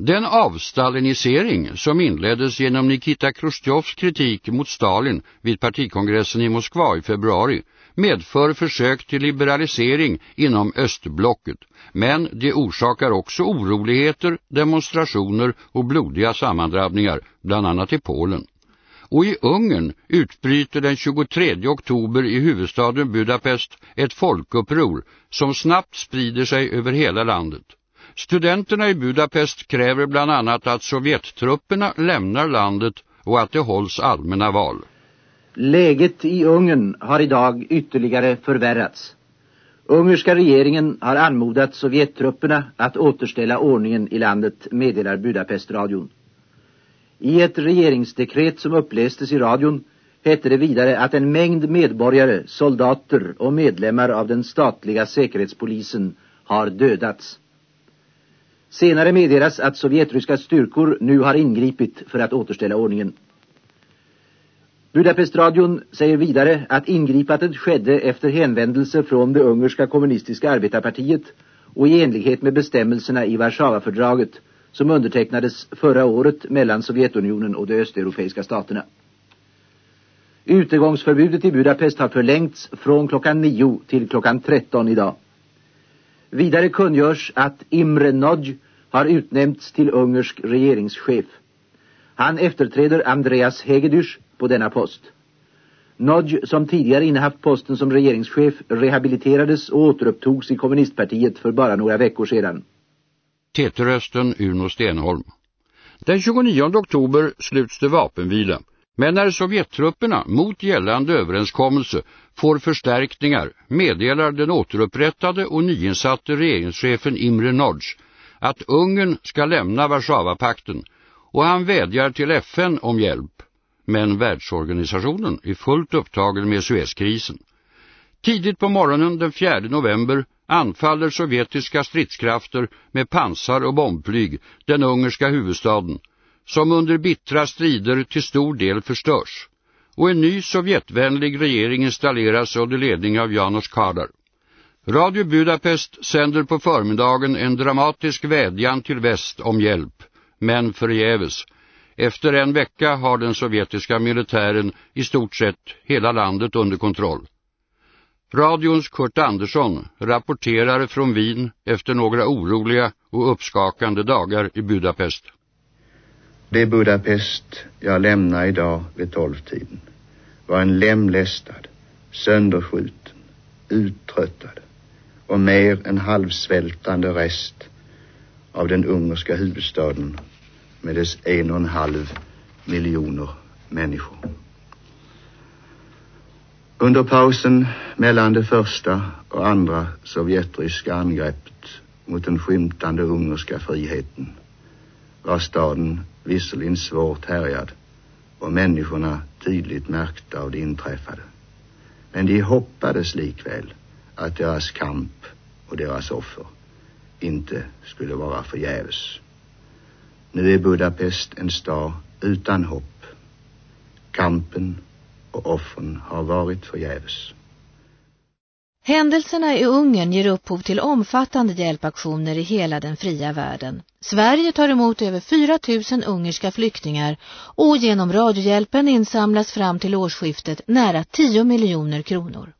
Den avstalinisering som inleddes genom Nikita Khrushchevs kritik mot Stalin vid partikongressen i Moskva i februari medför försök till liberalisering inom östblocket. Men det orsakar också oroligheter, demonstrationer och blodiga sammandrabbningar, bland annat i Polen. Och i Ungern utbryter den 23 oktober i huvudstaden Budapest ett folkuppror som snabbt sprider sig över hela landet. Studenterna i Budapest kräver bland annat att Sovjettrupperna lämnar landet och att det hålls allmänna val. Läget i Ungern har idag ytterligare förvärrats. Ungerska regeringen har anmodat Sovjettrupperna att återställa ordningen i landet, meddelar Budapestradion. I ett regeringsdekret som upplästes i radion hette det vidare att en mängd medborgare, soldater och medlemmar av den statliga säkerhetspolisen har dödats. Senare meddelas att sovjetryska styrkor nu har ingripit för att återställa ordningen. Budapestradion säger vidare att ingripandet skedde efter hänvändelse från det ungerska kommunistiska arbetarpartiet och i enlighet med bestämmelserna i Warszawafördraget som undertecknades förra året mellan Sovjetunionen och de östeuropeiska staterna. Utegångsförbudet i Budapest har förlängts från klockan 9 till klockan 13 idag. Vidare kungörs att Imre Nagy har utnämnts till ungersk regeringschef. Han efterträder Andreas Hegedys på denna post. Nagy, som tidigare innehaft posten som regeringschef, rehabiliterades och återupptogs i kommunistpartiet för bara några veckor sedan. TT-rösten Uno Stenholm. Den 29 oktober sluts det vapenvila. Men när Sovjettrupperna mot gällande överenskommelse får förstärkningar meddelar den återupprättade och nyinsatte regeringschefen Imre Nagy att Ungern ska lämna Warszawapakten och han vädjar till FN om hjälp. Men världsorganisationen är fullt upptagen med Suezkrisen. Tidigt på morgonen den 4 november anfaller sovjetiska stridskrafter med pansar och bombflyg den ungerska huvudstaden som under bittra strider till stor del förstörs och en ny sovjetvänlig regering installeras under ledning av Janos Kadar. Radio Budapest sänder på förmiddagen en dramatisk vädjan till väst om hjälp, men förgäves. Efter en vecka har den sovjetiska militären i stort sett hela landet under kontroll. Radions Kurt Andersson rapporterar från Wien efter några oroliga och uppskakande dagar i Budapest. Det Budapest jag lämnar idag vid tolvtiden var en lemlästad, sönderskjuten, uttröttad och mer än halvsvältande rest av den ungerska huvudstaden med dess en och en halv miljoner människor. Under pausen mellan det första och andra sovjetryska angreppet mot den skymtande ungerska friheten var staden visserligen svårt härjad och människorna tydligt märkta av det inträffade. Men de hoppades likväl att deras kamp och deras offer inte skulle vara förgäves. Nu är Budapest en stad utan hopp. Kampen och offren har varit förgäves. Händelserna i Ungern ger upphov till omfattande hjälpaktioner i hela den fria världen. Sverige tar emot över 4 000 ungerska flyktingar och genom radiohjälpen insamlas fram till årsskiftet nära 10 miljoner kronor.